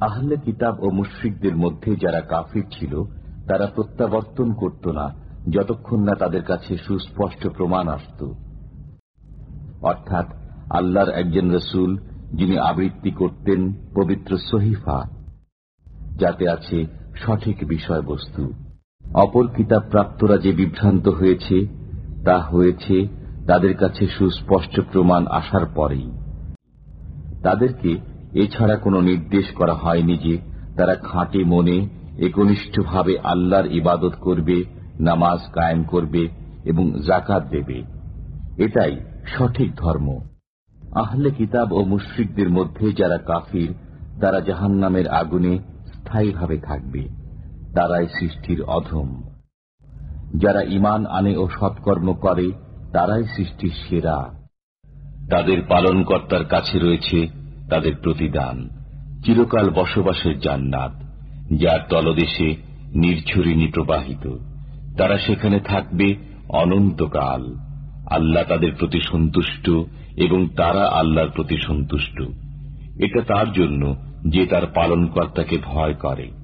আহলে কিতাব ও মুশ্রিকদের মধ্যে যারা কাফির ছিল, তারা প্রত্যাবর্তন করত না, যতক্ষণ না তাদের কাছে সুস্পষ্ট প্রমাণ আসত। অর্থাৎ, আল্লাহর একজন রসুল, যিনি আবৃত্তি করতেন পবিত্র সহিফা, যাতে আছে সঠিক বিষয়বস্তু। অপর কিতাব প্রাপ্তরা যে বিভ্রান্ত হয়েছে, তা হয়েছে তাদের কাছে সুস্পষ্ট প্রমাণ আসার পরেই। তাদেরকে এছাড়া কোনো নির্দেশ করা হয়নি যে তারা খাঁটি মনে একনিষ্ঠভাবে আল্লাহর ইবাদত করবে, নামাজ কায়েম করবে এবং জাকাত দেবে। এটাই সঠিক ধর্ম। আহলে কিতাব ও মুশ্রিকদের মধ্যে যারা কাফির, তারা জাহান নামের আগুনে স্থায়ীভাবে থাকবে। তারাই সৃষ্টির অধম। যারা ইমান আনে ও সৎকর্ম করে, তারাই সৃষ্টির সেরা। তাদের পালনকর্তার কাছে রয়েছে তাদের প্রতিদান। চিরকাল বসবাসের জান্নাত, যার তলদেশে নির্ঝরিণী প্রবাহিত তারা সেখানে থাকবে অনন্তকাল। আল্লাহ তাদের প্রতি সন্তুষ্ট এবং তারা আল্লাহর প্রতি সন্তুষ্ট। এটা তার জন্য যে তার পালনকর্তাকে ভয় করে।